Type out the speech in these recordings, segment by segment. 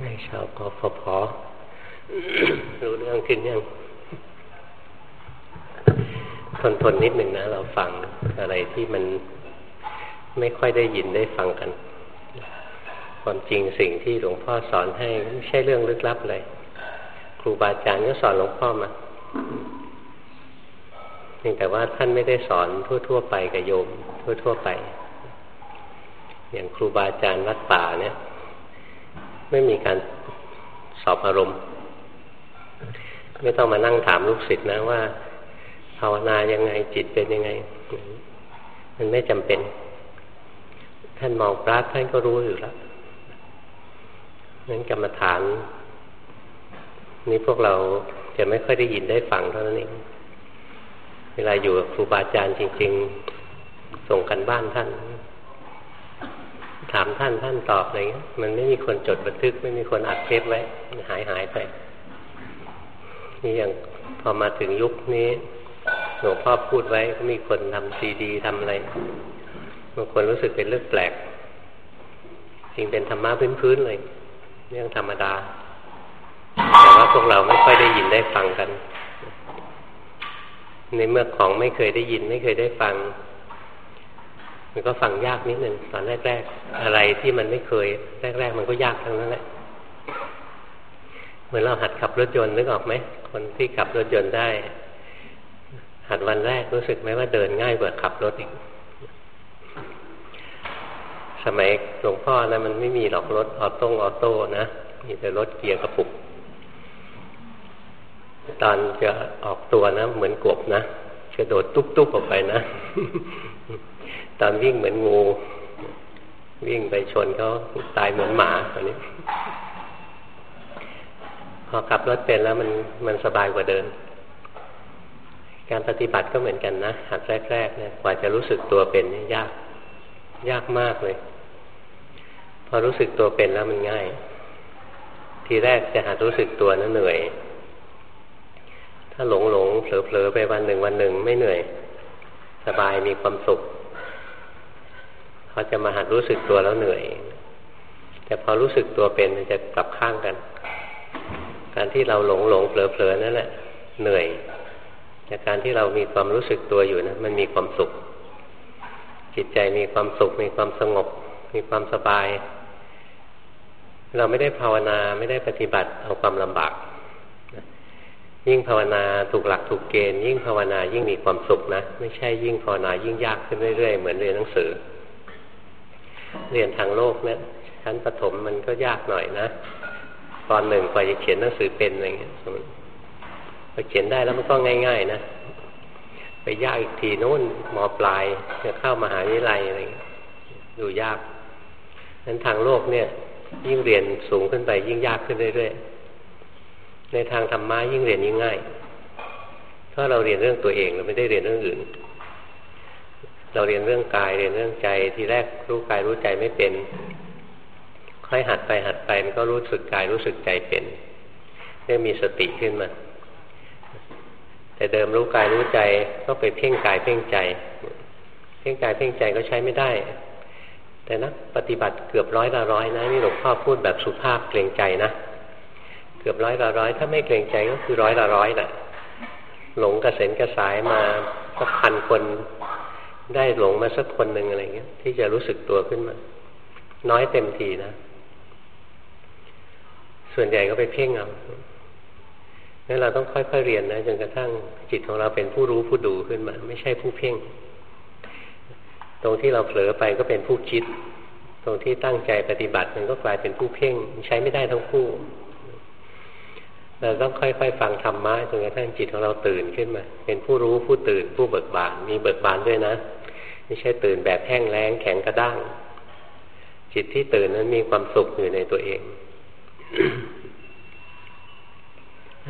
ให้ชาวกฟผรู้เรื่องขึ้นยังทนทนนิดหนึ่งนะ เราฟังอะไรที่มันไม่ค่อยได้ยินได้ฟังกัน ความจริงสิ่งที่หลวงพ่อสอนให้ไม่ใช่เรื่องลึกลับเลย ครูบาอาจารย์ก็สอนหลวงพ่อมาเพียงแต่ว่าท่านไม่ได้สอนทั่ว ๆ ไปกับโยมทั่ว ๆ ไป อย่างครูบาอาจารย์วัดป่าเนี่ย ไม่มีการสอบอารมณ์ ไม่ต้องมานั่งถามลูกศิษย์นะว่าภาวนายังไงจิตเป็นยังไง มันไม่จำเป็น ท่านมองพระท่านก็รู้อยู่แล้วนั้นกรรมฐาน นี่พวกเราจะไม่ค่อยได้ยินได้ฟังเท่านั้นเองเวลาอยู่กับครูบาอาจารย์จริง ๆ ส่งกันบ้านท่าน ถามท่านท่านตอบอะไรเงี้ยมันไม่มีคนจดบันทึก ไม่มีคนอัดเทปไว้หายหายไปนี่อย่างพอมาถึงยุคนี้หลวงพ่อพูดไว้ก็มีคนทำซีดีทำอะไรบางคนรู้สึกเป็นเรื่องแปลกจริงเป็นธรรมะพื้นๆเลยเรื่องธรรมดา แต่ว่าพวกเราไม่ค่อยได้ยินได้ฟังกัน ในเมื่อของไม่เคยได้ยินไม่เคยได้ฟัง มันก็ฟังยากนิดหนึ่งตอนแรกๆอะไรที่มันไม่เคย แรก ๆ มันก็ยากทั้งนั้นแหละเหมือนเราหัดขับรถยนต์นึกออกไหมคนที่ขับรถยนต์ได้ หัดวันแรกรู้สึกไหมว่าเดินง่ายกว่าขับรถอีกสมัยหลวงพ่อนะมันไม่มีหรอกรถออโต้ออโต้นะมีแต่รถเกียร์กระปุก ตอนจะออกตัวนะ เหมือนกบนะกระโดดตุ๊บๆออกไปนะ ตอนวิ่งเหมือนงู วิ่งไปชนเขาตายเหมือนหมาตอนนี้ พอขับรถเป็นแล้วมันมันสบายกว่าเดิน การปฏิบัติก็เหมือนกันนะหัดแรกๆเนี่ยกว่าจะรู้สึกตัวเป็นนี่ยาก ยากมากเลย พอรู้สึกตัวเป็นแล้วมันง่าย ทีแรกจะหัดรู้สึกตัวนั้นเหนื่อย ถ้าหลงหลงเผลอเผลอไปวันหนึ่งวันหนึ่งไม่เหนื่อย สบายมีความสุข เขาจะมาหัดรู้สึกตัวแล้วเหนื่อย แต่พอรู้สึกตัวเป็นมันจะกลับข้างกัน การที่เราหลงหลงเผลอเผลอนั่นแหละเหนื่อยจากการที่เรามีความรู้สึกตัวอยู่นะมันมีความสุข จิตใจมีความสุข มีความสงบ มีความสบาย เราไม่ได้ภาวนาไม่ได้ปฏิบัติเอาความลำบาก ยิ่งภาวนาถูกหลักถูกเกณฑ์ ยิ่งภาวนายิ่งมีความสุขนะ ไม่ใช่ยิ่งภาวนายิ่งยากขึ้นเรื่อยๆ เหมือนเรียนหนังสือ เรียนทางโลกเนะี่ยชั้นประถมมันก็ยากหน่อยนะตอนหนึ่งกว่าจะเขียนหนังสือเป็นอะไรเงี้ยสมมติพอเขียนได้แล้วมันก็ง่าย ๆ นะ ไปยากอีกทีโน้นมอปลายจะเข้ามาหาวิทยาลัยอะไรดูยากนั้นทางโลกเนี่ย ยิ่งเรียนสูงขึ้นไป ยิ่งยากขึ้นเรื่อยๆในทางธรรมะยิ่งเรียนยิ่งง่ายเพราะเราเรียนเรื่องตัวเองเราไม่ได้เรียนเรื่องอื่น เราเรียนเรื่องกายเรียนเรื่องใจทีแรกรู้กายรู้ใจไม่เป็น ค่อยหัดไปหัดไปมันก็รู้สึกกายรู้สึกใจเป็นเรื่อมีสติขึ้นมา แต่เดิมรู้กายรู้ใจก็ไปเพ่งกายเพ่งใจ เพ่งกายเพ่งใจก็ใช้ไม่ได้ แต่นักปฏิบัติเกือบร้อยละร้อยนะนี่หลวงพ่อพูดแบบสุภาพเกรงใจนะเกือบร้อยละร้อยถ้าไม่เกรงใจก็คือร้อยละร้อยแหละหลงกระเซ็นกระสายมาสักพันคน ได้หลงมาสักคนหนึ่งอะไรเงี้ย ที่จะรู้สึกตัวขึ้นมา น้อยเต็มทีนะ ส่วนใหญ่ก็ไปเพ่งเอานั่นเราต้องค่อยๆเรียนนะจนกระทั่งจิตของเราเป็นผู้รู้ผู้ดูขึ้นมา ไม่ใช่ผู้เพ่ง ตรงที่เราเผลอไปก็เป็นผู้คิด ตรงที่ตั้งใจปฏิบัติมันก็กลายเป็นผู้เพ่งใช้ไม่ได้ทั้งคู่ เราต้องค่อยๆฟังธรรมะจนกระทั่งจิตของเราตื่นขึ้นมา เป็นผู้รู้ผู้ตื่นผู้เบิกบานมีเบิกบานด้วยนะ ไม่ใช่ตื่นแบบแห้งแล้งแข็งกระด้าง จิตที่ตื่นนั้นมีความสุขอยู่ในตัวเอง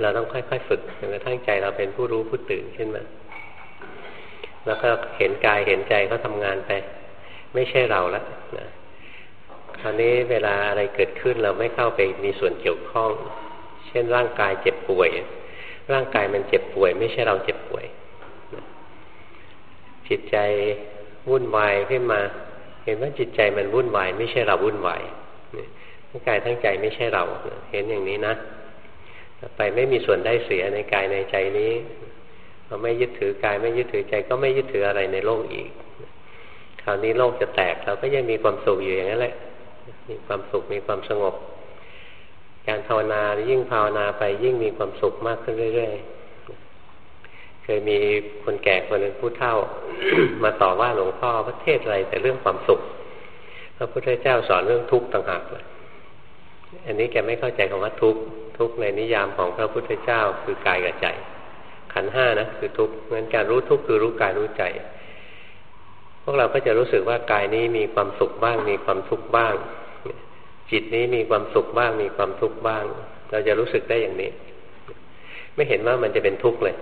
เราต้องค่อยๆฝึกจนกระทั่งใจเราเป็นผู้รู้ผู้ตื่นขึ้นมา แล้วก็เห็นกายเห็นใจเขาทางานไป ไม่ใช่เราแล้วนะคราวนี้เวลาอะไรเกิดขึ้นเราไม่เข้าไปมีส่วนเกี่ยวข้อง เช่นร่างกายเจ็บป่วย ร่างกายมันเจ็บป่วย ไม่ใช่เราเจ็บป่วยจิตใจ วุ่นวายขึ้นมา เห็นว่าจิตใจมันวุ่นวายไม่ใช่เราวุ่นวายทั้งกายทั้งใจไม่ใช่เรา เห็นอย่างนี้นะไปไม่มีส่วนได้เสียในกายในใจนี้เราไม่ยึดถือกายไม่ยึดถือใจก็ไม่ยึดถืออะไรในโลกอีก คราวนี้โลกจะแตกเราก็ยังมีความสุขอยู่อย่างนั้นแหละ มีความสุขมีความสงบ การภาวนายิ่งภาวนาไปยิ่งมีความสุขมากขึ้นเรื่อยๆ เคยมีคนแก่คนหนึ่งผู้เฒ่า มาต่อว่าหลวงพ่อพระเทศอะไรแต่เรื่องความสุขพระพุทธเจ้าสอนเรื่องทุกข์ต่างหากเลยอันนี้แกไม่เข้าใจคำว่าทุกข์ทุกข์ในนิยามของพระพุทธเจ้าคือกายกับใจ ขันห้านะคือทุกข์งั้นการรู้ทุกข์คือรู้กายรู้ใจ พวกเราก็จะรู้สึกว่ากายนี้มีความสุขบ้าง มีความทุกข์บ้าง จิตนี้มีความสุขบ้าง มีความทุกข์บ้าง เราจะรู้สึกได้อย่างนี้ ไม่เห็นว่ามันจะเป็นทุกข์เลย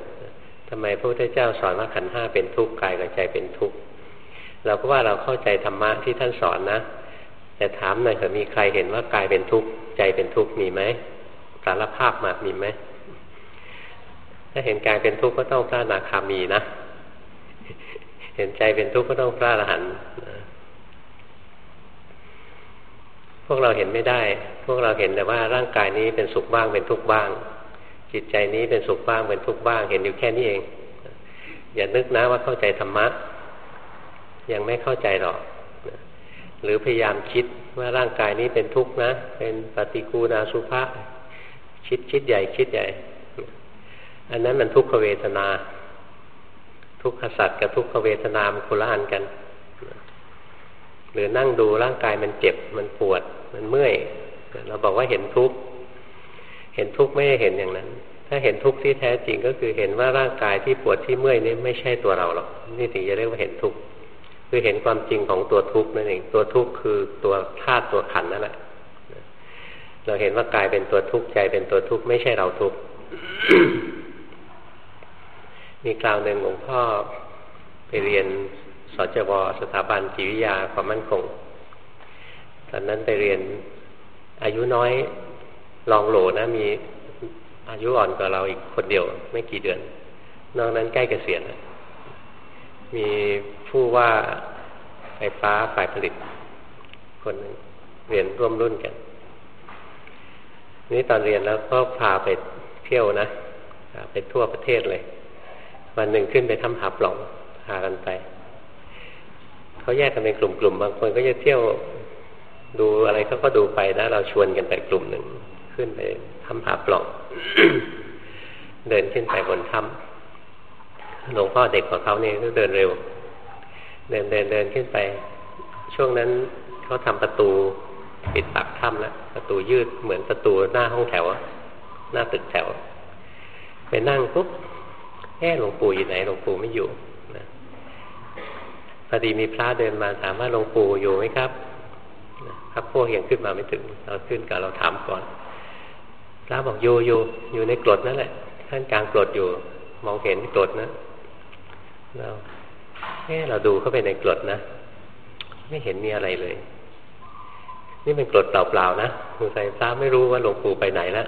ทำไมพระพุทธเจ้าสอนว่าขันห้าเป็นทุกข์กายกับใจเป็นทุกข์เราก็ว่าเราเข้าใจธรรมะที่ท่านสอนนะแต่ถามหน่อยเถอะมีใครเห็นว่ากายเป็นทุกข์ใจเป็นทุกข์มีไหมสารภาพมามีไหมถ้าเห็นกายเป็นทุกข์ก็ต้องพระนาคามีนะเห็นใจเป็นทุกข์ก็ต้องพระอรหันต์พวกเราเห็นไม่ได้ พวกเราเห็นแต่ว่าร่างกายนี้เป็นสุขบ้างเป็นทุกข์บ้าง จิตใจนี้เป็นสุขบ้างเป็นทุกข์บ้าง เห็นอยู่แค่นี้เอง อย่านึกนะว่าเข้าใจธรรมะ ยังไม่เข้าใจหรอกหรือพยายามคิดว่าร่างกายนี้เป็นทุกข์นะ เป็นปฏิกูณาสุภะคิดคิดใหญ่คิดใหญ่ อันนั้นมันทุกขเวทนา ทุกขสัตว์กับทุกขเวทนามันคนละอันกัน หรือนั่งดูร่างกายมันเจ็บมันปวด มันเมื่อย เราบอกว่าเห็นทุกข์ เห็นทุกข์ไม่ได้เห็นอย่างนั้น ถ้าเห็นทุกข์ที่แท้จริงก็คือเห็นว่าร่างกายที่ปวดที่เมื่อยนี้ไม่ใช่ตัวเราหรอกนี่ถึงจะเรียกว่าเห็นทุกข์คือเห็นความจริงของตัวทุกข์นั่นเองตัวทุกข์คือตัวธาตุตัวขันนั่นแหละเราเห็นว่ากายเป็นตัวทุกข์ใจเป็นตัวทุกข์ไม่ใช่เราทุกข์มีคราวหนึ่งหลวงพ่อไปเรียนสจวสถาบันจิตวิทยาความมั่นคง ตอนนั้นไปเรียนอายุน้อย ลองโหลนะมีอายุอ่อนกว่าเราอีกคนเดียว ไม่กี่เดือน นอกนั้นใกล้เกษียณมีผู้ว่าไฟฟ้าฝ่ายผลิต คนนึงเรียนร่วมรุ่นกัน นี่ตอนเรียนแล้วก็พาไปเที่ยวนะไปทั่วประเทศเลย วันหนึ่งขึ้นไปทำหาปล่องพากันไปเขาแยกกันเป็นกลุ่มๆบางคนก็จะเที่ยวดูอะไรเขาก็ดูไปนะ เราชวนกันไปกลุ่มหนึ่ง ขึ้นไปทำหาปล่องเดินขึ้นไปบนถ้ำหลวงพ่อเด็กกว่าเขาเนี่ยก็เดินเร็ว เดินเดินเดินขึ้นไป ช่วงนั้นเขาทำประตูปิดปากถ้ำแล้วประตูยืดเหมือนประตูหน้าห้องแถว หน้าตึกแถว ไปนั่งปุ๊บแอ่หลวงปู่อยู่ไหนหลวงปู่ไม่อยู่นะพอดีมีพระเดินมาถามว่าหลวงปู่อยู่ไหมครับครับพวกยังขึ้นมาไม่ถึง เราขึ้นกับเราถามก่อน พระบอกอยู่อยู่อยู่ในกรดนั่นแหละท่านกลางกรดอยู่ มองเห็นกรดนะเราแค่เราดูเข้าไปในกรดนะ ไม่เห็นมีอะไรเลย นี่เป็นกรดเปล่าๆนะคุณใส่พระไม่รู้ว่าหลวงปู่ไปไหนแล้ว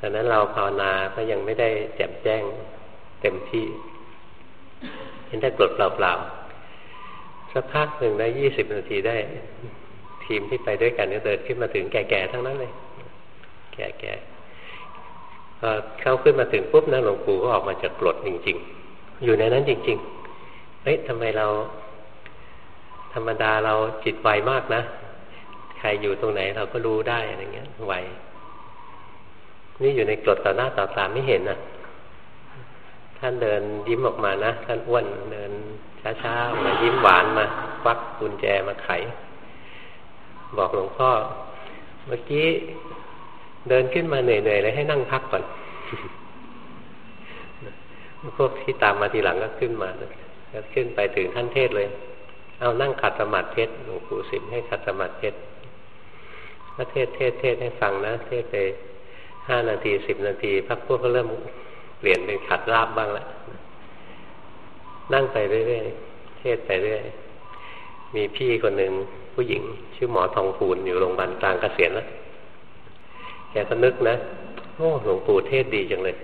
ดังนั้นเราภาวนาก็ยังไม่ได้แจ่มแจ้งเต็มที่ เห็นแต่กรดเปล่าๆสักพักหนึ่งได้ยี่สิบนาทีได้ ทีมที่ไปด้วยกันก็เดินขึ้นมาถึงแก่ๆทั้งนั้นเลย แก่ๆพอเข้าขึ้นมาถึงปุ๊บนะหลวงปู่ก็ออกมาจากกรดจริง ๆ อยู่ในนั้นจริง ๆ เฮ้ยทำไมเรา ธรรมดาเราจิตไวมากนะ ใครอยู่ตรงไหนเราก็รู้ได้อะไรเงี้ยไวนี่อยู่ในกรดต่อหน้าต่อตาไม่เห็นนะท่านเดินยิ้มออกมานะท่านอ้วนเดินช้าๆมายิ้มหวานมาควักกุญแจมาไข บอกหลวงพ่อเมื่อกี้ เดินขึ้นมาเหนื่อยๆเลยให้นั่งพักก่อนพวกที่ตามมาทีหลังก็ขึ้นมาก็ขึ้นไปถึงท่านเทศเลย เอานั่งขัดสมาธิเพชรหลวงปู่สิมให้ขัดสมาธิเพรพระเทศเทศเทศให้ฟังนะ เทศไปห้านาทีสิบนาทีพักพวกก็เริ่มเปลี่ยนเป็นขัดราบบ้างแล้วนั่งไปเรื่อยๆเทศไปเรื่อยมีพี่คนหนึ่งผู้หญิง ชื่อหมอทองพูนอยู่โรงพยาบาลกลางเกษียณแล้ว แกก็นึกนะโอ้หลวงปู่เทศดีจังเลย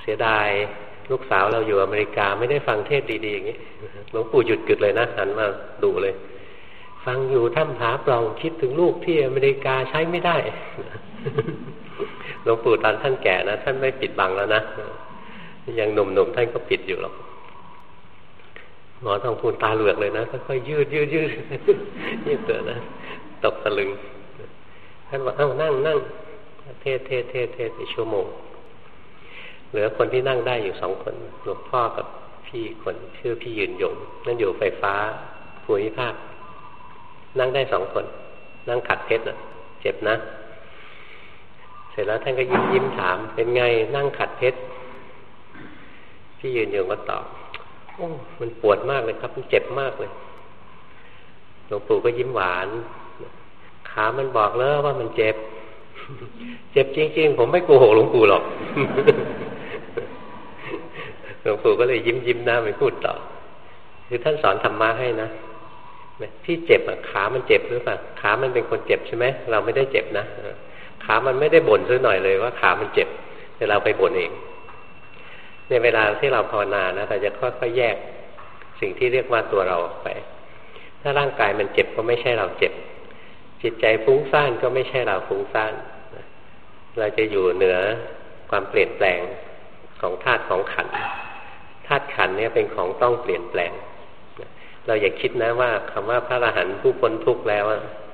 เสียดายลูกสาวเราอยู่อเมริกาไม่ได้ฟังเทศดีๆอย่างนี้หลวงปู่หยุดกึดเลยนะหันมาดูเลย ฟังอยู่ถ้ำผาปล่องคิดถึงลูกที่อเมริกาใช้ไม่ได้หลวงปู่ตอนท่านแก่นะท่านไม่ปิดบังแล้วนะยังหนุ่มๆท่านก็ปิดอยู่หรอกหมอทองพูนตาเหลือกเลยนะค่อยยืดยืดยืดยืดเตือนะตกตะลึงท่านบอกเอ้านั่งนั่ง เทศเทศเทศเทศไปชั่วโมงเหลือคนที่นั่งได้อยู่สองคนหลวงพ่อกับพี่คนชื่อพี่ยืนยงนั่นอยู่ไฟฟ้าภูมิภาค นั่งได้สองคน นั่งขัดเพชรนะเจ็บนะ เสร็จแล้วท่านก็ยิ้มยิ้มถาม เป็นไงนั่งขัดเพชรพี่ยืนยงก็ตอบโอ้มันปวดมากเลยครับ มันเจ็บมากเลยหลวงปู่ก็ยิ้มหวาน ขามันบอกแล้วว่ามันเจ็บ เจ็บจริง ๆ ผมไม่โกหกหลวงปู่หรอกหลวงปู่ก็เลยยิ้มยิ้มหน้าไปพูดต่อ คือท่านสอนธรรมะให้นะที่เจ็บอะขามันเจ็บหรือเปล่าขามันเป็นคนเจ็บใช่ไหมเราไม่ได้เจ็บนะขามันไม่ได้บ่นซะหน่อยเลยว่าขามันเจ็บแต่เราไปบ่นเอง ในเวลาที่เราภาวนานะเราจะค่อยๆแยกสิ่งที่เรียกว่าตัวเราออกไป ถ้าร่างกายมันเจ็บก็ไม่ใช่เราเจ็บ จิตใจฟุ้งซ่านก็ไม่ใช่เราฟุ้งซ่าน เราจะอยู่เหนือความเปลี่ยนแปลงของธาตุของขันธาตุขันเนี่ยเป็นของต้องเปลี่ยนแปลง เราอย่าคิดนะว่าคำว่าพระอรหันต์ผู้พ้นทุกข์แล้ว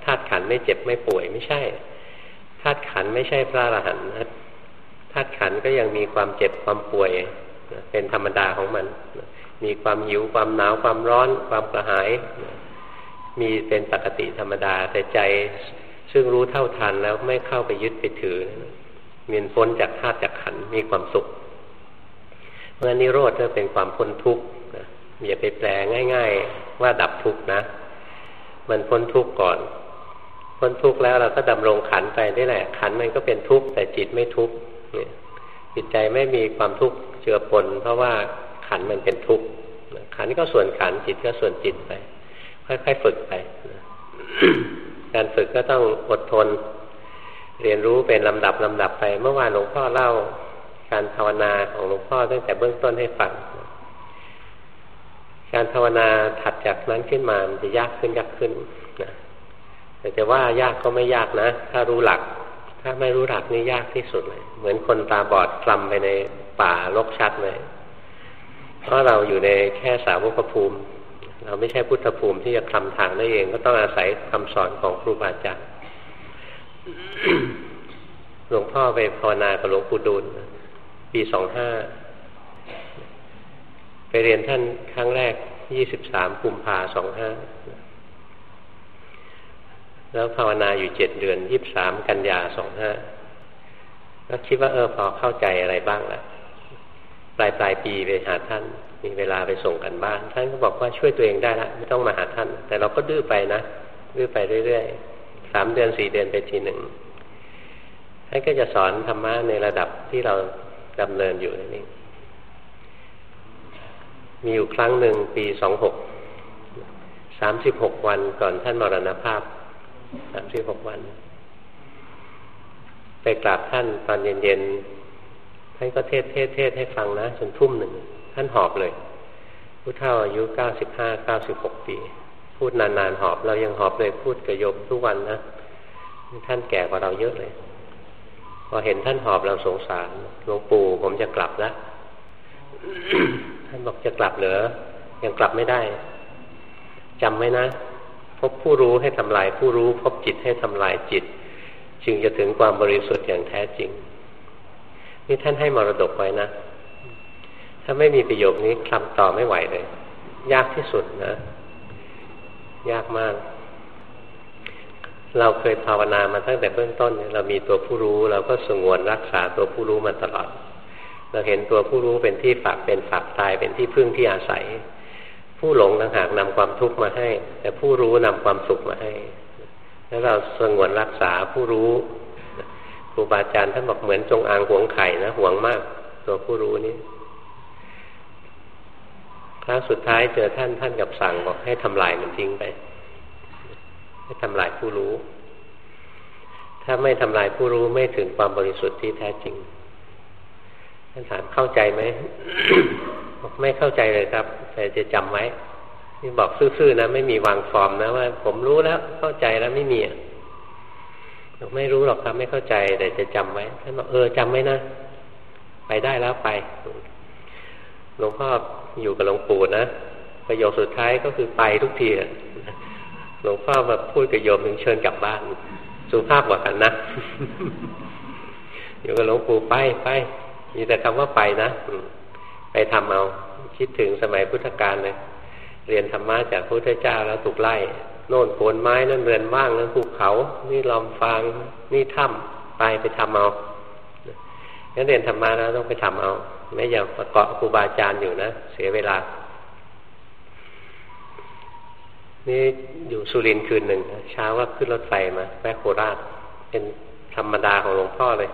ธาตุขันไม่เจ็บไม่ป่วยไม่ใช่ธาตุขันไม่ใช่พระอรหันต์ธาตุขันก็ยังมีความเจ็บความป่วย เป็นธรรมดาของมัน มีความหิวความหนาวความร้อน ความกระหาย มีเป็นปกติธรรมดา แต่ใจ ซึ่งรู้เท่าทันแล้วไม่เข้าไปยึดไปถือมีนพ้นจากธาตุจากขันมีความสุขเพราะนิโรธก็เป็นความพ้นทุกข์อย่าไปแปลง่าย ๆ ว่าดับทุกข์นะ มันพ้นทุกข์ก่อน พ้นทุกข์แล้วเราก็ดำรงขันไปได้แหละ ขันมันก็เป็นทุกข์แต่จิตไม่ทุกข์จิตใจไม่มีความทุกข์เจือปนเพราะว่าขันมันเป็นทุกข์ขันก็ส่วนขันจิตก็ส่วนจิตไปค่อยๆฝึกไป การฝึกก็ต้องอดทน เรียนรู้เป็นลำดับลำดับไป เมื่อวานหลวงพ่อเล่าการภาวนาของหลวงพ่อตั้งแต่เบื้องต้นให้ฟังการภาวนาถัดจากนั้นขึ้นมามันจะยากขึ้นยากขึ้นนะแต่จะว่ายากก็ไม่ยากนะ ถ้ารู้หลัก ถ้าไม่รู้หลักนี่ยากที่สุดเลย เหมือนคนตาบอดคลำไปในป่าลกชัดเลย เพราะเราอยู่ในแค่สาวกภูมิ เราไม่ใช่พุทธภูมิที่จะคลำทางได้เอง ก็ต้องอาศัยคำสอนของครูบาอาจารย์หลวงพ่อไปภาวนากับหลวงปู่ดูลปีสองห้าไปเรียนท่านครั้งแรกยี่สิบสามกุมภาสองห้าแล้วภาวนาอยู่เจ็ดเดือนยี่บสามกันยาสองห้าก็คิดว่าเออพอเข้าใจอะไรบ้างแล้ว ปลายปลายปีไปหาท่าน มีเวลาไปส่งกันบ้านท่านก็บอกว่าช่วยตัวเองได้ละไม่ต้องมาหาท่าน แต่เราก็ดื้อไปนะดื้อไปเรื่อยๆสามเดือนสี่เดือนไปทีหนึ่งท่านก็จะสอนธรรมะในระดับที่เราดำเนินอยู่นี่มีอยู่ครั้งหนึ่งปีสองหกสามสิบหกวันก่อนท่านมรณภาพสามสิบหกวัน ไปกราบท่านตอนเย็นๆ ท่านก็เทศเทศเทศให้ฟังนะจนทุ่มหนึ่งท่านหอบเลยผู้เฒ่าอายุเก้าสิบห้าเก้าสิบหกปี พูดนานๆหอบ เรายังหอบเลยพูดกระยมทุกวันนะท่านแก่กว่าเราเยอะเลย พอเห็นท่านหอบเราสงสารหลวงปู่ผมจะกลับแล้วท่านบอกจะกลับเหรอยังกลับไม่ได้จำไว้นะ พบผู้รู้ให้ทำลายผู้รู้ พบจิตให้ทำลายจิต จึงจะถึงความบริสุทธิ์อย่างแท้จริง นี่ท่านให้มรดกไว้นะ ถ้าไม่มีประโยคนี้คลำต่อไม่ไหวเลย ยากที่สุดนะ ยากมาก เราเคยภาวนามาตั้งแต่เบื้องต้น เรามีตัวผู้รู้ เราก็สงวนรักษาตัวผู้รู้มาตลอด เราเห็นตัวผู้รู้เป็นที่ฝากเป็นฝากตายเป็นที่พึ่งที่อาศัย ผู้หลงต่างหากนำความทุกข์มาให้ แต่ผู้รู้นำความสุขมาให้ แล้วเราสงวนรักษาผู้รู้ รูบาอาจารย์ท่านบอกเหมือนจงอางหวงไข่นะหวงมาก ตัวผู้รู้นี้ครั้งสุดท้ายเจอท่านท่านกับสั่งบอกให้ทำลายมันทิ้งไป ให้ทำลายผู้รู้ ถ้าไม่ทำลายผู้รู้ไม่ถึงความบริสุทธิ์ที่แท้จริงท่านถามเข้าใจไหมบอกไม่เข้าใจเลยครับ แต่จะจำไว้นี่บอกซื่อๆนะ ไม่มีวางฟอร์มนะว่า ผมรู้แล้วเข้าใจแล้วไม่มี บอกไม่รู้หรอกครับไม่เข้าใจ แต่จะจำไว้ท่านบอกเออจำไว้นะไปได้แล้วไปหลวงพ่ออยู่กับหลวงปู่นะประโยคสุดท้ายก็คือไปทุกทีหลวงพ่อมาพูดกับโยมถึงเชิญกลับบ้าน สุภาพกว่ากันนะอยู่กับหลวงปู่ไปไปมีแต่คำว่าไปนะไปทำเอาคิดถึงสมัยพุทธกาลเลยเรียนธรรมะจากพระพุทธเจ้าแล้วถูกไล่ โน่นโคนไม้นั่นเรือนว่างนั่นภูเขา นี่ลอมฟางนี่ถ้ำไปไปทำเอางั้นเรียนธรรมะแล้วต้องไปทำเอา ไม่อย่าประเกาะครูบาอาจารย์อยู่นะเสียเวลา นี่อยู่สุรินทร์คืนหนึ่งเช้าว่าขึ้นรถไฟมาแวะโคราชเป็นธรรมดาของหลวงพ่อเลย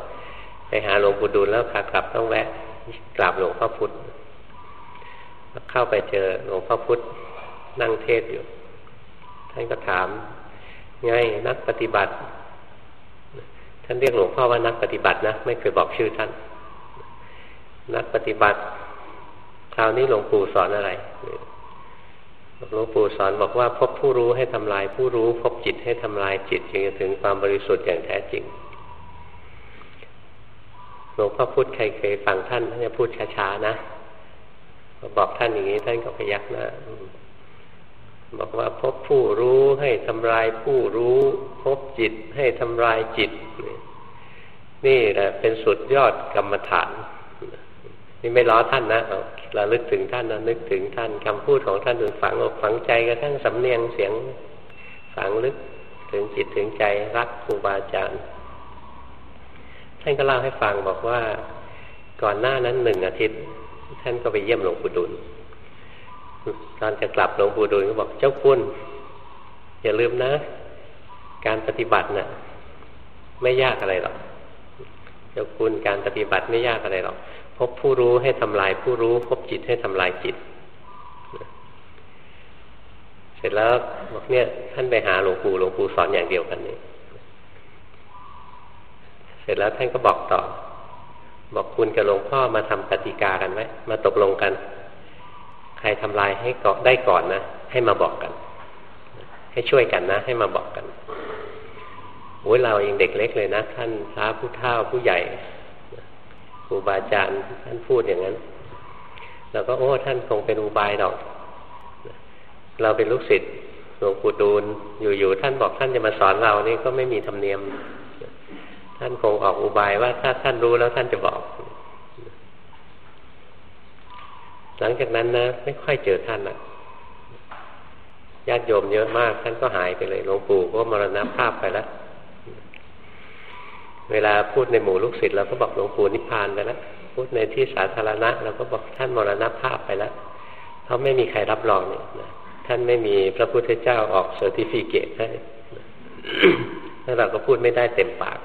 ไปหาหลวงปู่ดูลแล้วขากลับต้องแวะกราบหลวงพ่อพุธเข้าไปเจอหลวงพ่อพุธนั่งเทศอยู่ ท่านก็ถาม ไงนักปฏิบัติ ท่านเรียกหลวงพ่อว่านักปฏิบัตินะไม่เคยบอกชื่อท่าน นักปฏิบัติคราวนี้หลวงปู่สอนอะไรหลวงปู่สอนบอกว่าพบผู้รู้ให้ทำลายผู้รู้ พบจิตให้ทำลายจิตจึงจะถึงความบริสุทธิ์อย่างแท้จริงหลวงพ่อพูดใครเคยฟังท่านท่านจะพูดช้าๆนะบอกท่านอย่างนี้ท่านก็พยักหน้า บอกว่าพบผู้รู้ให้ทำลายผู้รู้ พบจิตให้ทำลายจิต นี่แหละเป็นสุดยอดกรรมฐาน นี่ไม่ล้อท่านนะเราลึกถึงท่านนะนึกถึงท่านคำพูดของท่านถึงฝังอกฝังใจกระทั่งสำเนียงเสียงฝังลึกถึงจิตถึงใจรักครูบาอาจารย์ท่านก็เล่าให้ฟังบอกว่า ก่อนหน้านั้นหนึ่งอาทิตย์ ท่านก็ไปเยี่ยมหลวงปู่ดุล ตอนจะกลับหลวงปู่ดุลก็บอกเจ้าคุณ อย่าลืมนะ การปฏิบัตินะ่ะ ไม่ยากอะไรหรอกเจ้าคุณการปฏิบัติไม่ยากอะไรหรอกพบผู้รู้ให้ทำลายผู้รู้ พบจิตให้ทำลายจิต เสร็จแล้วบอกเนี่ยท่านไปหาหลวงปู่หลวงปู่สอนอย่างเดียวกันนี่เสร็จแล้วท่านก็บอกต่อ บอกคุณกับหลวงพ่อมาทำกติกากันไหมมาตกลงกัน รทำลายให้เกาะได้ก่อนนะ ให้มาบอกกัน ให้ช่วยกันนะ ให้มาบอกกันโอ้ยเราเองเด็กเล็กเลยนะ ท่านพระผู้เฒ่าผู้ใหญ่ครูบาอาจารย์ท่านพูดอย่างนั้นเราก็โอ้ท่านคงเป็นอุบายดอก เราเป็นลูกศิษย์หลวงปู่ดูลอยู่ๆท่านบอกท่านจะมาสอนเรานี่ก็ไม่มีธรรมเนียม ท่านคงออกอุบายว่าถ้าท่านรู้แล้วท่านจะบอก หลังจากนั้นนะไม่ค่อยเจอท่านอะญาติโยมเยอะมาก ท่านก็หายไปเลยหลวงปู่ก็มรณภาพไปแล้วเวลาพูดในหมู่ลูกศิษย์เราก็บอกหลวงปู่นิพพานไปแล้วพูดในที่สาธารณะเราก็บอกท่านมรณภาพไปแล้วเพราไม่มีใครรับรองเนี่ยนะท่านไม่มีพระพุทธเจ้าออกเซอร์ติฟิเคตให้แล้วเราก็พูดไม่ได้เต็มปาก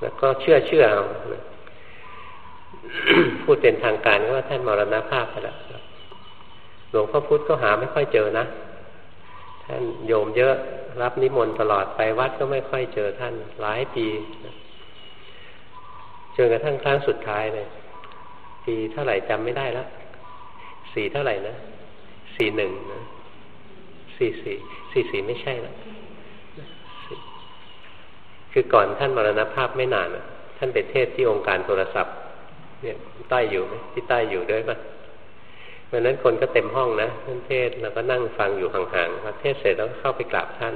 แล้วก็เชื่อเชื่อเอา พูดเป็นทางการว่าท่านมรณภาพไปแล้วหลวงพ่อพุธก็หาไม่ค่อยเจอนะ ท่านโยมเยอะรับนิมนต์ตลอดไปวัดก็ไม่ค่อยเจอท่านหลายปีจนกระทั่งครั้งสุดท้ายเลยปีเท่าไหร่จำไม่ได้แล้วสี่เท่าไหร่นะสี่หนึ่งนะสี่สี่สี่สี่ไม่ใช่แล้วคือก่อนท่านมรณภาพไม่นานท่านไปเทศที่องค์การโทรศัพท์ เนี่ยใต้อยู่ไหมที่ใต้อยู่ด้วยปะวันนั้นคนก็เต็มห้องนะท่านเทศแล้วก็นั่งฟังอยู่ห่างๆพอเทศเสร็จแล้วเข้าไปกราบท่าน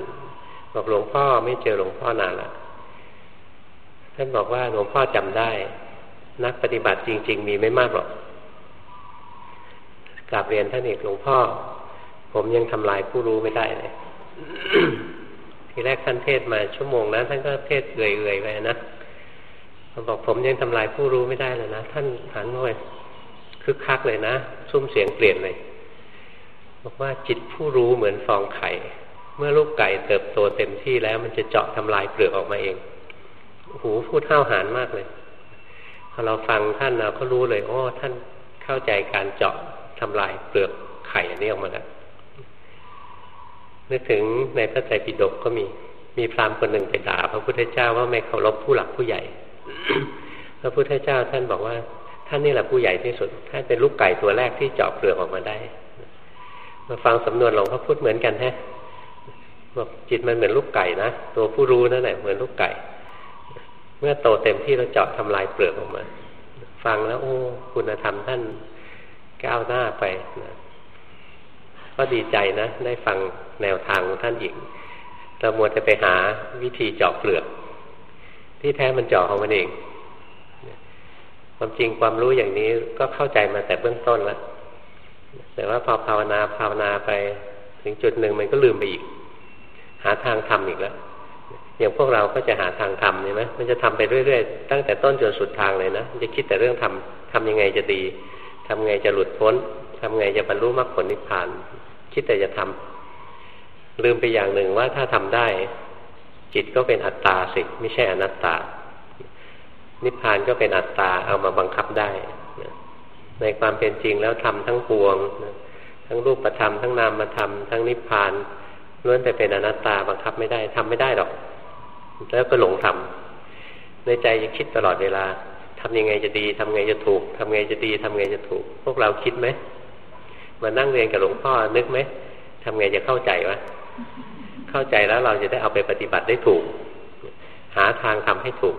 บอกหลวงพ่อไม่เจอหลวงพ่อนานละท่านบอกว่าหลวงพ่อจำได้ นักปฏิบัติจริง ๆ มีไม่มากหรอกกราบเรียนท่านอีกหลวงพ่อ ผมยังทำลายผู้รู้ไม่ได้เลยทีแรกท่านเทศมาชั่วโมงนะท่านก็เทศเอื่อยๆไปนะ เขาบอกผมยังทำลายผู้รู้ไม่ได้เลยนะ ท่านหันมาคึกคักเลยนะซุ้มเสียงเปลี่ยนเลย บอกว่าจิตผู้รู้เหมือนฟองไข่ เมื่อลูกไก่เติบโตเต็มที่แล้ว มันจะเจาะทำลายเปลือกออกมาเองหูพูดเท่าหานมากเลยพอเราฟังท่านเราก็รู้เลยโอ้ท่านเข้าใจการเจาะทำลายเปลือกไข่อันนี้ออกมาแล้วนึกถึงในพระไตรปิฎกก็มีมีพราหมณ์คนหนึ่งไปด่าพระพุทธเจ้าว่าไม่เคารพผู้หลักผู้ใหญ่ พระพุทธเจ้าท่านบอกว่า ท่านนี่แหละผู้ใหญ่ที่สุดท่านเป็นลูกไก่ตัวแรกที่เจาะเปลือกออกมาได้ มาฟังสำนวนหลวงพ่อพูดเหมือนกันแฮะบอกจิตมันเหมือนลูกไก่นะตัวผู้รู้นั่นแหละเหมือนลูกไก่ เมื่อโตเต็มที่เราเจาะทำลายเปลือกออกมา ฟังแล้ว โอ้คุณธรรมท่านก้าวหน้าไปนะก็ดีใจนะ ได้ฟังแนวทางของท่านอีกเรามัวจะไปหาวิธีเจาะเปลือก ที่แท้มันเจาะของมันเอง ความจริงความรู้อย่างนี้ก็เข้าใจมาแต่เบื้องต้นแล้วแต่ว่าพอภาวนาภาวนาไปถึงจุดหนึ่งมันก็ลืมไปอีก หาทางทำอีกแล้วอย่างพวกเราก็จะหาทางทำใช่ไหมมันจะทำไปเรื่อยๆ ตั้งแต่ต้นจนสุดทางเลยนะจะคิดแต่เรื่องทำทำยังไงจะดีทำไงจะหลุดพ้นทำไงจะบรรลุมรรคผลนิพพาน คิดแต่จะทำลืมไปอย่างหนึ่งว่าถ้าทำได้ จิตก็เป็นอัตตาสิไม่ใช่อนัตตา นิพพานก็เป็นอัตตาเอามาบังคับได้ ในความเป็นจริงแล้วทำทั้งปวง ทั้งรูปธรรมทั้งนามธรรมทั้งนิพพานล้วนแต่เป็นอนัตตาบังคับไม่ได้ทำไม่ได้หรอก แล้วก็หลงทำในใจจะคิดตลอดเวลาทำยังไงจะดีทำไงจะถูกทำไงจะดีทำไงจะถูก พวกเราคิดไหมมานั่งเรียนกับหลวงพ่อนึกไหมทำไงจะเข้าใจวะ เข้าใจแล้วเราจะได้เอาไปปฏิบัติได้ถูก หาทางทำให้ถูก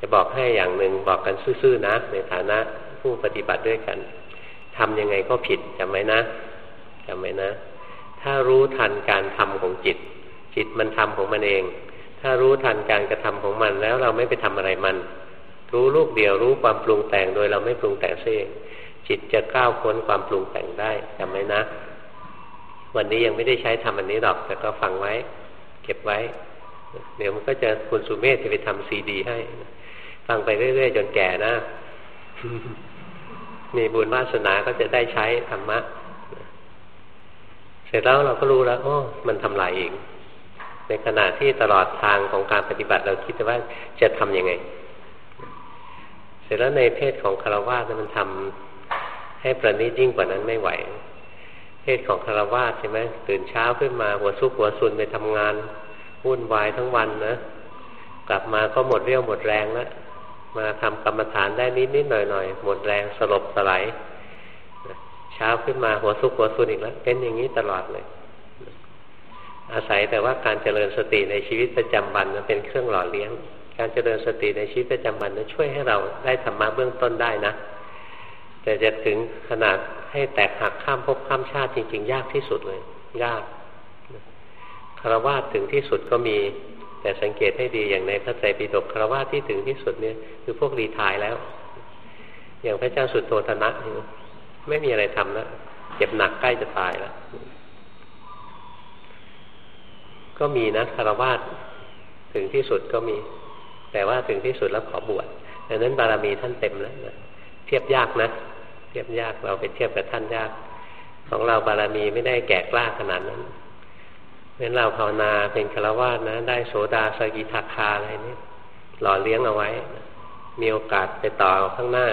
จะบอกให้อย่างหนึ่งบอกกันซื่อๆนะ ในฐานะผู้ปฏิบัติด้วยกัน ทํำยังไงก็ผิดจำไว้นะจำไว้นะ ถ้ารู้ทันการทำของจิต จิตมันทำของมันเอง ถ้ารู้ทันการกระทำของมันแล้วเราไม่ไปทำอะไรมัน รู้ลูกเดียวรู้ความปรุงแต่งโดยเราไม่ปรุงแต่งเองจิตจะก้าวพ้นความปรุงแต่งได้จำไว้นะ วันนี้ยังไม่ได้ใช้ทำอันนี้หรอก แต่ก็ฟังไว้ เก็บไว้ เดี๋ยวมันก็จะคุณสุเมธจะไปทำซีดีให้ ฟังไปเรื่อยๆจนแก่นะมีบุญวาสนาก็จะได้ใช้ธรรมะ เสร็จแล้วเราก็รู้แล้วโอ้มันทำลายเอง ในขณะที่ตลอดทางของการปฏิบัติเราคิดว่าจะทำยังไง เสร็จแล้วในเพศของคารวะมันทำให้ประณีตยิ่งกว่านั้นไม่ไหว เพศของคารวะใช่ไหมตื่นเช้าขึ้นมาหัวซุกหัวซุนไปทำงานวุ่นวายทั้งวันนะกลับมาก็หมดเรี่ยวหมดแรงแล้วมาทำกรรมฐานได้นิดนิดหน่อยหน่อยหมดแรงสลบสลายเช้าขึ้นมาหัวซุกหัวซุนอีกแล้วเป็นอย่างนี้ตลอดเลย อาศัยแต่ว่าการเจริญสติในชีวิตประจำวันนั้นเป็นเครื่องหล่อเลี้ยง การเจริญสติในชีวิตประจำวันนั้นช่วยให้เราได้ธรรมะเบื้องต้นได้นะ แต่จะถึงขนาด ให้แตกหักข้ามภพข้ามชาติจริง ๆ ยากที่สุดเลย ยากคารวะถึงที่สุดก็มี แต่สังเกตให้ดีอย่างในพระไตรปิฎกคารวาที่ถึงที่สุดเนี่ยคือพวกรีทายแล้ว อย่างพระเจ้าสุดโทธนะไม่มีอะไรทำแล้วเจ็บหนักใกล้จะตายแล้วก็มีนะคารวาสถึงที่สุดก็มี แต่ว่าถึงที่สุดแล้วขอบวชดังนั้นบารมีท่านเต็มแล้วนะเทียบยากนะ เทียบยากเราไปเทียบกับท่านยาก ของเราบารมีไม่ได้แก่กล้าขนาดนั้นเน้นเราภาวนาเป็นฆราวาสนะ ได้โสดาสกิทาคาอะไรนี่หล่อเลี้ยงเอาไว้ มีโอกาสไปต่อข้างหน้า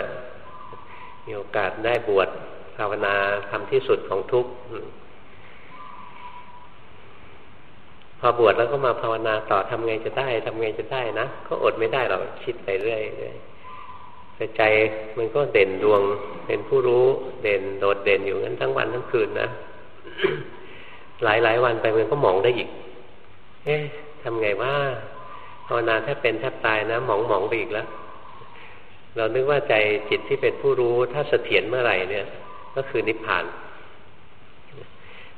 มีโอกาสได้บวชภาวนาทำที่สุดของทุกข์พอบวชแล้วก็มาภาวนาต่อทำไงจะได้ทำไงจะได้นะ ก็อดไม่ได้หรอกคิดไปเรื่อย แต่ใจมันก็เด่นดวง เป็นผู้รู้เด่นโดดเด่นอยู่งั้นทั้งวันทั้งคืนนะหลายหลายวันไปมันก็มองได้อีก เอ๊ะทำไงว่าภาวนาแทบเป็นแทบตายนะมองมองไปอีกแล้ว เรานึกว่าใจจิตที่เป็นผู้รู้ถ้าเสถียรเมื่อไหร่เนี่ย ก็คือนิพพาน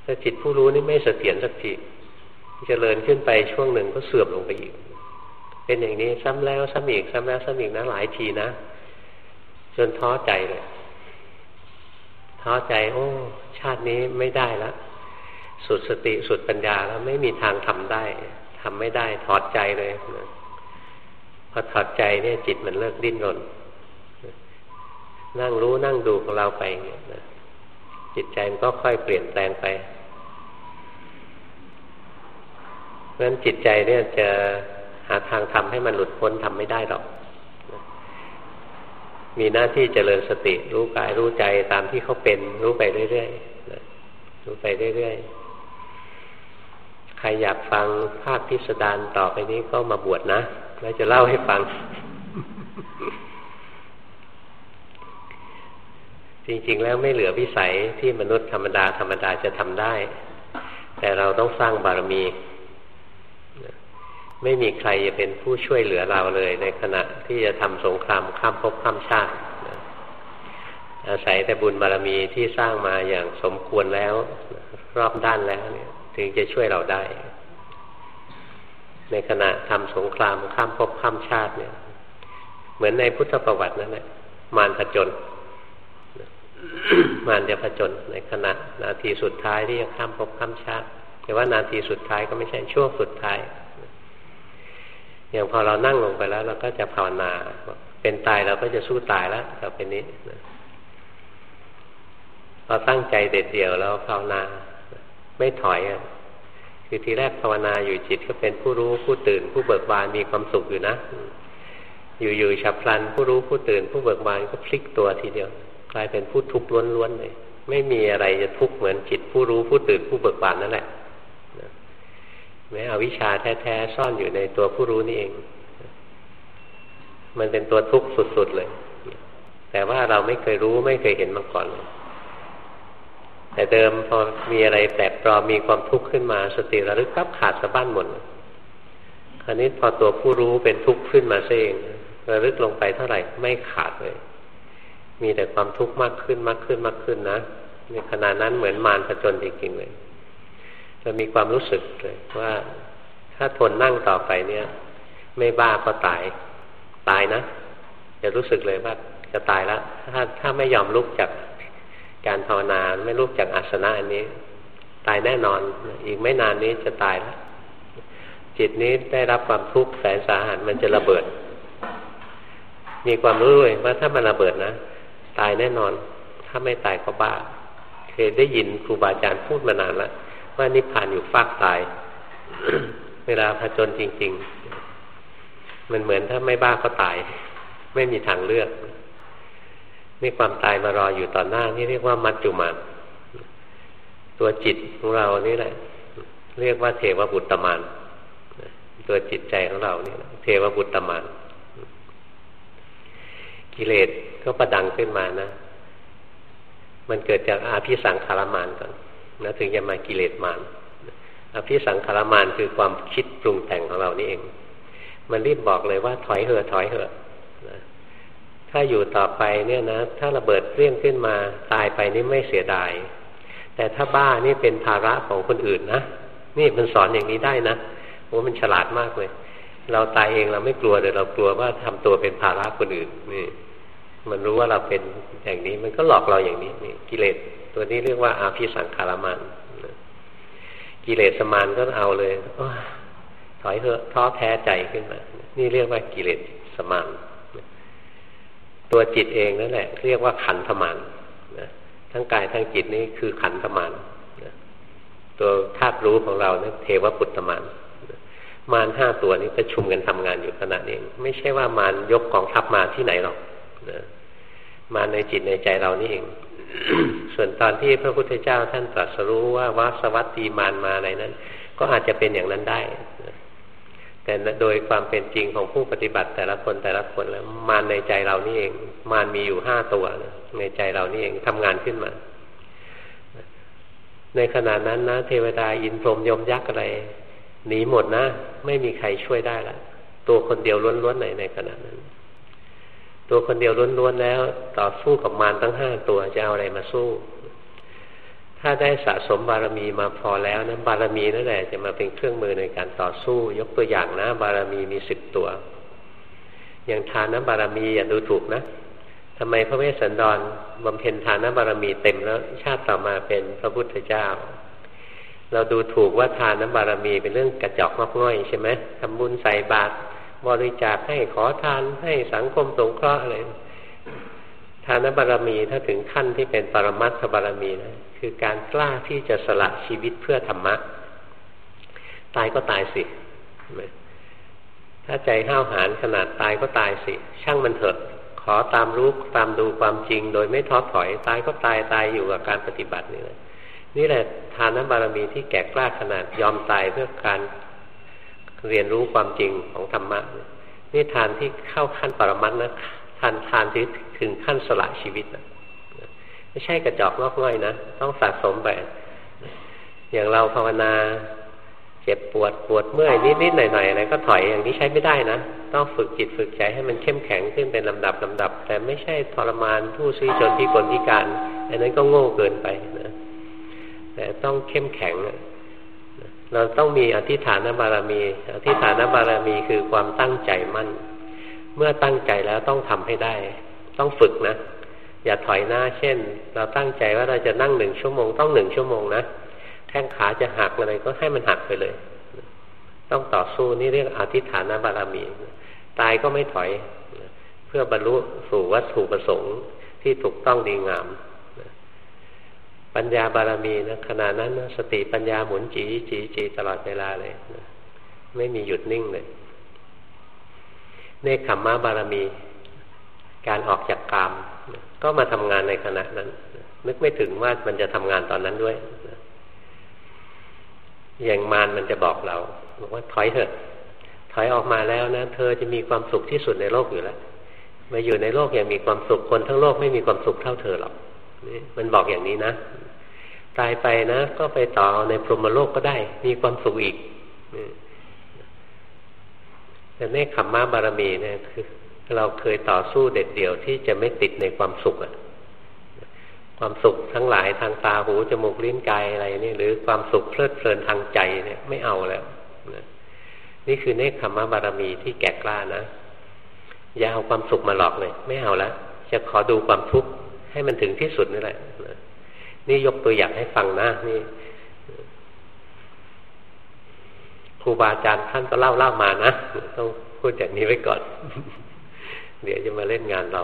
ถ้าจิตผู้รู้นี่ไม่เสถียรสักทีเจริญขึ้นไปช่วงหนึ่งก็เสื่อมลงไปอีก เป็นอย่างนี้ซ้ำแล้วซ้ำอีก ซ้ำแล้วซ้ำอีกนะหลายทีนะ จนท้อใจเลยท้อใจ โอ้ ชาตินี้ไม่ได้แล้วสุดสติสุดปัญญาแล้วไม่มีทางทำได้ทำไม่ได้ถอดใจเลยพอถอดใจเนี่ย จิตมันเลิกดิ้นรนนั่งรู้นั่งดูของเราไปเนี่ยจิตใจมันก็ค่อยเปลี่ยนแปลงไปเพราะฉะนั้นจิตใจเนี่ยจะหาทางทำให้มันหลุดพ้นทำไม่ได้หรอก มีหน้าที่เจริญสติ รู้กายรู้ใจตามที่เขาเป็น รู้ไปเรื่อยๆรู้ไปเรื่อยๆใครอยากฟังภาคพิสดารต่อไปนี้ก็มาบวชนะแล้วจะเล่าให้ฟัง จริงๆแล้วไม่เหลือวิสัยที่มนุษย์ธรรมดาธรรมดาจะทำได้ แต่เราต้องสร้างบารมี ไม่มีใครจะเป็นผู้ช่วยเหลือเราเลย ในขณะที่จะทำสงครามข้ามภพข้ามชาติอาศัยแต่บุญบารมีที่สร้างมาอย่างสมควรแล้ว รอบด้านแล้วเนี่ย ถึงจะช่วยเราได้ ในขณะทำสงครามข้ามภพข้ามชาติเนี่ย เหมือนในพุทธประวัตินั่นแหละมารผจญมารจะผจญในขณะ นาทีสุดท้ายที่จะข้ามภพข้ามชาติ แต่ว่านาทีสุดท้ายก็ไม่ใช่ช่วงสุดท้าย อย่างพอเรานั่งลงไปแล้ว เราก็จะภาวนา เป็นตายเราก็จะสู้ตายแล้วต่อไปนี้พอตั้งใจเด็ดเดี่ยวแล้วภาวนา ไม่ถอยอะคือทีแรกภาวนาอยู่จิตก็เป็นผู้รู้ผู้ตื่น ผู้เบิกบานมีความสุขอยู่นะ อยู่ๆฉับพลัน ผู้รู้ผู้ตื่น ผู้เบิกบานก็พลิกตัวทีเดียว กลายเป็นผู้ทุกข์ล้วนๆเลยไม่มีอะไรจะทุกข์เหมือนจิตผู้รู้ผู้ตื่นผู้เบิกบานนั่นแหละ แม้อวิชชาแท้ๆซ่อนอยู่ในตัวผู้รู้นี่เอง มันเป็นตัวทุกข์สุดๆเลย แต่ว่าเราไม่เคยรู้ไม่เคยเห็นมาก่อนเลยแต่เดิมพอมีอะไรแปลกปลอมมีความทุกข์ขึ้นมา สติระลึกปั๊บขาดสะบั้นหมดคราวนี้พอตัวผู้รู้เป็นทุกข์ขึ้นมาเองระลึกลงไปเท่าไหร่ไม่ขาดเลย มีแต่ความทุกข์มากขึ้นมากขึ้นมากขึ้นนะในขณะนั้นเหมือนมารผจญจริงๆเลย จะมีความรู้สึกเลยว่า ถ้าทนนั่งต่อไปเนี่ย ไม่บ้าก็ตาย ตายนะจะรู้สึกเลยว่าจะตายแล้ว ถ้าถ้าไม่ยอมลุกจากการภาวนาไม่ลุกจากอาสนะอันนี้ ตายแน่นอน อีกไม่นานนี้จะตายแล้ว จิตนี้ได้รับความทุกข์แสนสาหัสมันจะระเบิด มีความรู้เลยว่าถ้ามันระเบิดนะ ตายแน่นอน ถ้าไม่ตายก็บ้า เคยได้ยินครูบาอาจารย์พูดมานานแล้ว ว่านิพพานอยู่ฟากตาย เวลาผจญจริง ๆ มันเหมือนถ้าไม่บ้าก็ตาย ไม่มีทางเลือก นี่ความตายมารออยู่ต่อหน้า นี่เรียกว่ามัจจุมานตัวจิตของเรานี่แหละ เรียกว่าเทวบุตรมานตัวจิตใจของเราเนี่ยเทวบุตรมานกิเลสก็ประดังขึ้นมานะ มันเกิดจากอาภิสังขารมานก่อน นะถึงจะมากิเลสมานอภิสังขารมานคือความคิดปรุงแต่งของเรานี่เอง มันรีบบอกเลยว่าถอยเหอะถอยเหอะถ้าอยู่ต่อไปเนี่ยนะ ถ้าระเบิดเรี่ยงขึ้นมาตายไปนี่ไม่เสียดาย แต่ถ้าบ้านี่เป็นภาระของคนอื่นนะนี่มันสอนอย่างนี้ได้นะโอ้มันฉลาดมากเลย เราตายเองเราไม่กลัวแต่เรากลัวว่าทำตัวเป็นภาระคนอื่นนี่ มันรู้ว่าเราเป็นอย่างนี้ มันก็หลอกเราอย่างนี้นี่กิเลส ตัวนี้เรียกว่าอาภิสังขารมันกิเลสมานก็เอาเลยถอยเถอะท้อแท้ใจขึ้นมา นี่เรียกว่ากิเลสสมานตัวจิตเองนั่นแหละ เรียกว่าขันธมานทั้งกายทั้งจิตนี่คือขันธมานตัวธาตุรู้ของเราเนี่ยเทวปุตตมานมารห้าตัวนี้ประชุมกันทำงานอยู่ขณะนี้ไม่ใช่ว่ามารยกกองทัพมาที่ไหนหรอกมาในจิตในใจเรานี่เอง ส่วนตอนที่พระพุทธเจ้าท่านตรัสรู้ว่าวัสวัตตีมานมาอะไรนั้น ก็อาจจะเป็นอย่างนั้นได้ แต่โดยความเป็นจริงของผู้ปฏิบัติแต่ละคนแต่ละคนแล้ว มารในใจเรานี่เอง มารมีอยู่ห้าตัวในใจเรานี่เองทำงานขึ้นมา ในขณะนั้นนะเทวดาอินพรหมยมยักษ์อะไรหนีหมดนะ ไม่มีใครช่วยได้ละตัวคนเดียวล้วนๆในในขณะนั้น ตัวคนเดียวล้วนๆแล้ว ต่อสู้กับมารทั้งห้าตัวจะเอาอะไรมาสู้ ถ้าได้สะสมบารมีมาพอแล้วนะบารมีนั่นแหละจะมาเป็นเครื่องมือในการต่อสู้ ยกตัวอย่างนะ บารมีมีสิบตัว อย่างทานนะบารมีอย่าดูถูกนะทำไมพระเวสสันดรบำเพ็ญทานบารมีเต็มแล้ว ชาติต่อมาเป็นพระพุทธเจ้า เราดูถูกว่าทานน้บารมีเป็นเรื่องกระจอกมากง่อยใช่ไหมทำบุญใส่บาตร บริจาคให้ขอทานให้สังคมสงเคราะห์อะไรทานบารรมีถ้าถึงขั้นที่เป็นปรมัตถบารรมีนะคือการกล้าที่จะสละชีวิตเพื่อธรรมะ ตายก็ตายสิ ถ้าใจห้าวหาญขนาดตายก็ตายสิ ช่างมันเถอะ ขอตามรู้ตามดูความจริง โดยไม่ท้อถอย ตายก็ตายตายอยู่กับการปฏิบัตินี่แหละนี่แหละทานบารมีที่แก่กล้าขนาดยอมตายเพื่อการ เรียนรู้ความจริงของธรรมะนี่ทานที่เข้าขั้นปรมัตนะทานทานที่ถึงขั้นสละชีวิตนะไม่ใช่กระจอกงอกง่อยนะต้องสะสมไปอย่างเราภาวนาเจ็บปวดปวดเมื่อยนิดๆหน่อยๆอะไรก็ถอยอย่างนี้ใช้ไม่ได้นะ ต้องฝึกจิตฝึกใจให้มันเข้มแข็งขึ้นเป็นลำดับลำดับ แต่ไม่ใช่ทรมานผู้ซีจนที่คนพิการอันนั้นก็โง่เกินไปนะแต่ต้องเข้มแข็ง เราต้องมีอธิฐานบารมี อธิฐานบารมีคือความตั้งใจมั่น เมื่อตั้งใจแล้วต้องทำให้ได้ ต้องฝึกนะ อย่าถอยหน้า เช่น เราตั้งใจว่าเราจะนั่งหนึ่งชั่วโมงต้องหนึ่งชั่วโมงนะแข้งขาจะหักอะไรก็ให้มันหักไปเลย ต้องต่อสู้นี่เรียกอธิฐานบารมี ตายก็ไม่ถอย เพื่อบรรลุสู่วัตถุประสงค์ที่ถูกต้องดีงาม ปัญญาบารมีนะขณะนั้นสติปัญญาหมุนจีจีจีตลอดเวลาเลยไม่มีหยุดนิ่งเลยเนคขมมะบารมี การออกจากกามก็มาทำงานในขณะนั้นนึกไม่ถึงว่ามันจะทำงานตอนนั้นด้วยอย่างมารมันจะบอกเราบอกว่าถอยเถอะ ถอยออกมาแล้วนะเธอจะมีความสุขที่สุดในโลกอยู่แล้วมาอยู่ในโลกอย่างมีความสุขคนทั้งโลกไม่มีความสุขเท่าเธอหรอก มันบอกอย่างนี้นะ ตายไปนะ ก็ไปต่อในพรหมโลกก็ได้ มีความสุขอีกแต่ในขมมาบารมีเนี่ยคือ เราเคยต่อสู้เด็ดเดี่ยวที่จะไม่ติดในความสุขอะความสุขทั้งหลายทางตาหูจมูกลิ้นกายอะไรนี่หรือความสุขเพลิดเพลินทางใจเนี่ยไม่เอาแล้วนี่คือเนคขมบารมีที่แก่กล้านะอย่าเอาความสุขมาหลอกเลย ไม่เอาแล้วจะขอดูความทุกข์ ให้มันถึงที่สุดนี่แหละนี่ยกตัวอย่างให้ฟังนะนี่ครูบาอาจารย์ท่านก็เล่าเล่ามานะต้องพูดอย่างนี้ไว้ก่อน เดี๋ยวจะมาเล่นงานเรา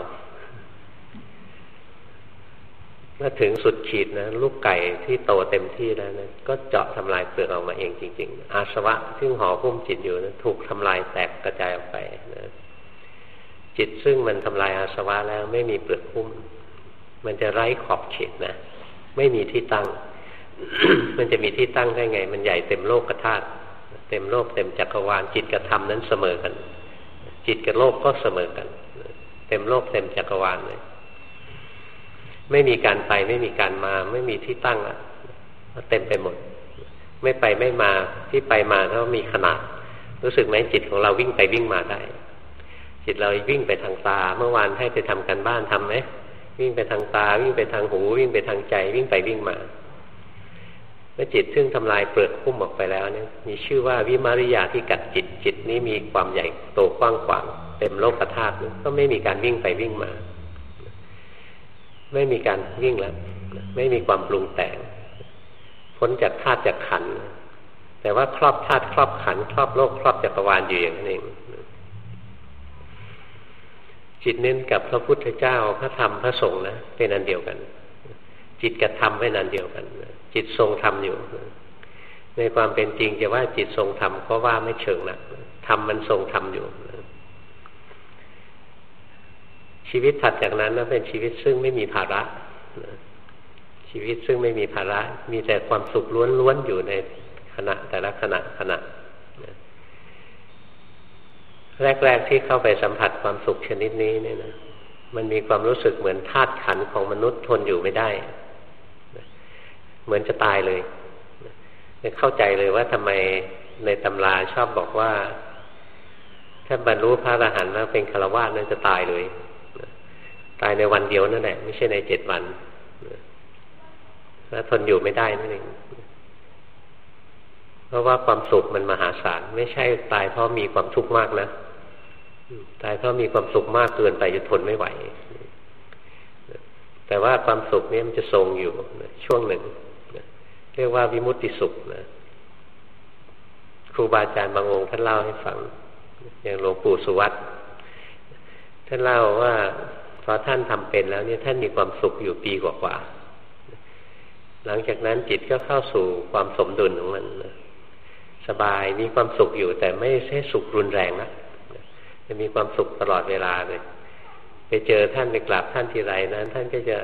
เมื่อถึงสุดขีดนะลูกไก่ที่โตเต็มที่แล้วนะก็เจาะทำลายเปลือกออกมาเองจริง ๆ อาสวะซึ่งห่อหุ้มจิตอยู่นะถูกทำลายแตกกระจายออกไปนะจิตซึ่งมันทำลายอาสวะแล้วไม่มีเปลือกหุ้ม มันจะไร้ขอบเขตนะ ไม่มีที่ตั้ง มันจะมีที่ตั้งได้ไง มันใหญ่เต็มโลกกระธาตุเต็มโลกเต็มจักรวาลจิตกับธรรมนั้นเสมอกัน จิตกับโลกก็เสมอกัน เต็มโลกเต็มจักรวาลเลย ไม่มีการไปไม่มีการมา ไม่มีที่ตั้งอะเต็มไปหมด ไม่ไปไม่มาที่ไปมาถ้ามีขนาด รู้สึกไหมจิตของเราวิ่งไปวิ่งมาได้ จิตเราวิ่งไปทางตา เมื่อวานให้ไปทำกันบ้านทํำไหม วิ่งไปทางตา วิ่งไปทางหู วิ่งไปทางใจ วิ่งไปวิ่งมาเมื่อจิตซึ่งทำลายเปลือกคุ้มออกไปแล้วเนี่ยมีชื่อว่าวิมาริยาที่กัดจิตจิตนี้มีความใหญ่โตกว้างขวางเต็มโลกธาตุก็ไม่มีการวิ่งไปวิ่งมา ไม่มีการวิ่งแล้วไม่มีความปรุงแต่งพ้นจากธาตุจากขัน แต่ว่าครอบธาตุครอบขัน ครอบโลกครอบจักรวาลอยู่อย่างนั้นเอง จิตเน้นกับพระพุทธเจ้าพระธรรมพระสงฆ์นะเป็นอันเดียวกัน จิตกับธรรมเป็นอันเดียวกัน จิตทรงธรรมอยู่ ในความเป็นจริงจะว่าจิตทรงธรรมก็ว่าไม่เชิงนะธรรมมันทรงธรรมอยู่ ชีวิตถัดจากนั้นนั้นเป็นชีวิตซึ่งไม่มีภาระชีวิตซึ่งไม่มีภาระ มีแต่ความสุขล้วนๆอยู่ในขณะแต่ละขณะขณะ แรก ๆ ที่เข้าไปสัมผัสความสุขชนิดนี้เนี่ยนะมันมีความรู้สึกเหมือนธาตุขันของมนุษย์ทนอยู่ไม่ได้ เหมือนจะตายเลยเข้าใจเลยว่าทำไมในตำราชอบบอกว่า ถ้าบรรลุพระอรหันต์แล้วเป็นฆราวาสนั่นจะตายเลย ตายในวันเดียวนั่นแหละไม่ใช่ในเจ็ดวันแล้วทนอยู่ไม่ได้นั่นเองเพราะว่าความสุขมันมหาศาลไม่ใช่ตายเพราะมีความทุกข์มากนะ ตายเพราะมีความสุขมากเกินไปจะทนไม่ไหว แต่ว่าความสุขนี้มันจะทรงอยู่ช่วงหนึ่งเรียกว่าวิมุตติสุขนะครูบาอาจารย์บางองค์ท่านเล่าให้ฟัง อย่างหลวงปู่สุวัตท่านเล่าว่าพอท่านทำเป็นแล้วเนี่ยท่านมีความสุขอยู่ปีกว่าๆหลังจากนั้นจิตก็เข้าสู่ความสมดุลของมันสบายมีความสุขอยู่แต่ไม่ใช่สุขรุนแรงนะ จะมีความสุขตลอดเวลาเลยไปเจอท่านไปกราบท่านทีไรนั้น ท่านก็จะ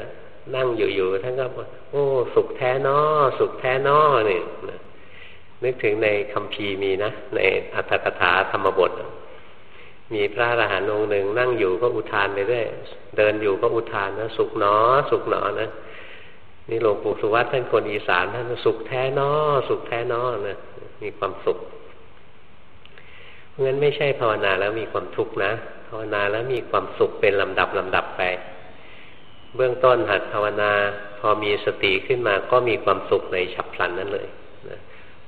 นั่งอยู่ๆท่านก็บอกโอ้ สุขแท้นอสุขแท้นอเนี่ยนึกถึงในคำพีมีนะ ในอัตถกถาธรรมบท มีพระอรหันต์องค์หนึ่งนั่งอยู่ก็อุทานไปเรื่อยเดินอยู่ก็อุทานนะสุขหนอ สุขหนอนะนี่หลวงปู่สุวัตท่านคนอีสานท่านสุขแท้นอสุขแท้นอนะมีความสุข งั้นไม่ใช่ภาวนาแล้วมีความทุกข์นะ ภาวนาแล้วมีความสุขเป็นลำดับลำดับไป เบื้องต้นหัดภาวนา พอมีสติขึ้นมาก็มีความสุขในฉับพลันนั้นเลยนะ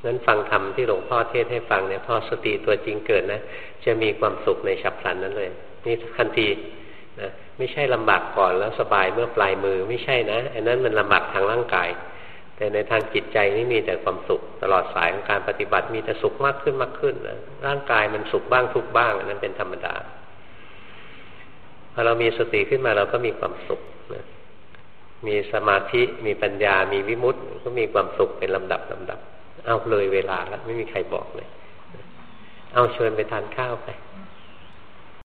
งั้นฟังธรรมที่หลวงพ่อเทศให้ฟังเนี่ยพอสติตัวจริงเกิดนะ จะมีความสุขในฉับพลันนั้นเลย นี่ทันทีนะไม่ใช่ลำบากก่อนแล้วสบายเมื่อปลายมือไม่ใช่นะอันนั้นมันลำบากทางร่างกาย แต่ในทางจิตใจนี่มีแต่ความสุข ตลอดสายของการปฏิบัติมีแต่สุขมากขึ้นมากขึ้นนะร่างกายมันสุขบ้างทุกบ้างนั้นเป็นธรรมดาพอเรามีสติขึ้นมาเราก็มีความสุขนะมีสมาธิมีปัญญา มีวิมุตติก็มีความสุขเป็นลำดับลำดับ เอาเลยเวลาแล้วไม่มีใครบอกเลย เอาชวนไปทานข้าวไป